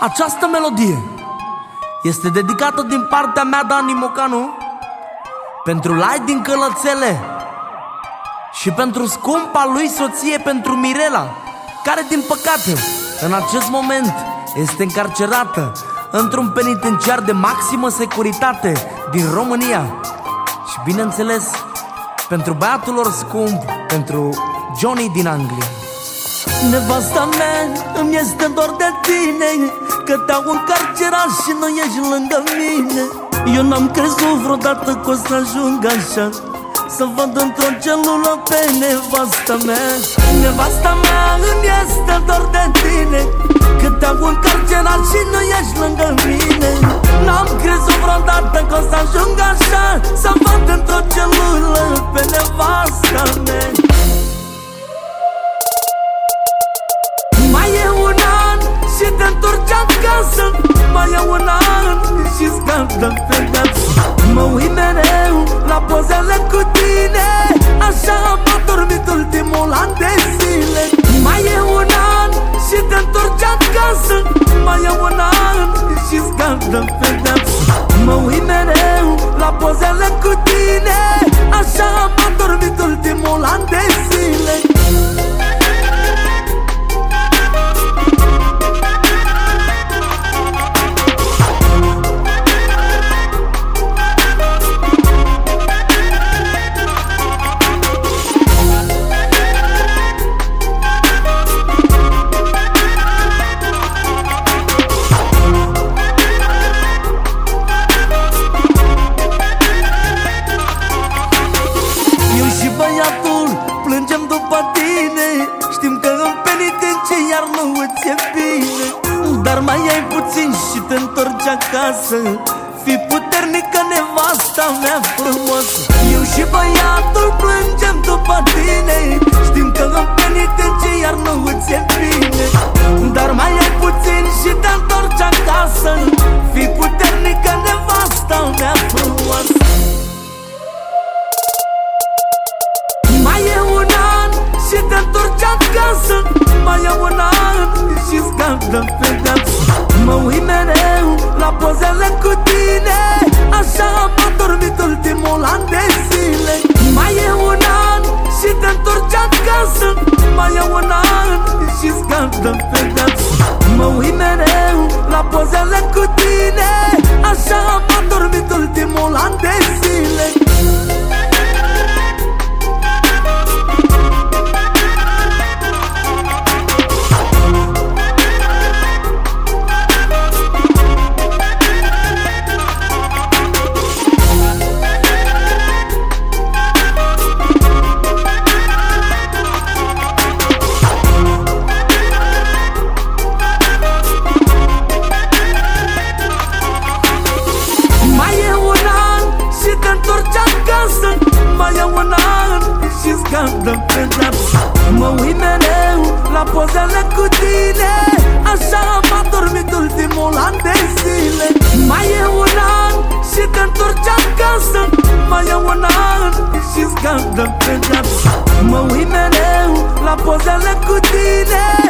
Această melodie este dedicată din partea mea, Dani Mocanu, pentru Lai din Călățele și pentru scumpa lui soție, pentru Mirela, care din păcate în acest moment este încarcerată într-un penitenciar de maximă securitate din România. Și bineînțeles, pentru băiatul lor scump, pentru Johnny din Anglia. Nevasta mea îmi este dor de tine Că te-au încarcerat și nu ești lângă mine. Eu n-am crezut vreodată că o să ajung așa Să văd într-o celulă pe nevasta mea. Nevasta mea îmi este dor de tine Că te-au încarcerat și nu ești lângă mine. N-am crezut vreodată că o să ajung așa Să văd într-o celulă pe nevasta mea acasă Mai iau un an și scap de pedeapsă Mă uit mereu la pozele cu tine Așa am adormit ultimul an de zile. Mai e un an și te întorci acasă Mai iau un an și scap de pedeapsă Mă uit mereu la pozele cu tine Așa am adormit ultimul an de zile iar nu îți e bine. Dar mai ai puțin și te întorci acasă. Fii puternică, nevasta mea frumoasă. Eu și băiatul plângem acasă Mai e un an și scap de pedeapsă Mă uit mereu la pozele cu tine Așa am adormit ultimul an de zile. Mai e un an și te întorci acasă Mai e un an și scap de pedeapsă Mă uit mereu la pozele cu tine Așa am Mai iau un an și scap de pedeapsă Mă uit mereu la pozele cu tine Așa am adormit ultimul an de zile. Mai e un an și te întorci acasă. Mai iau un an și scap de pedeapsă Mă uit mereu la pozele cu tine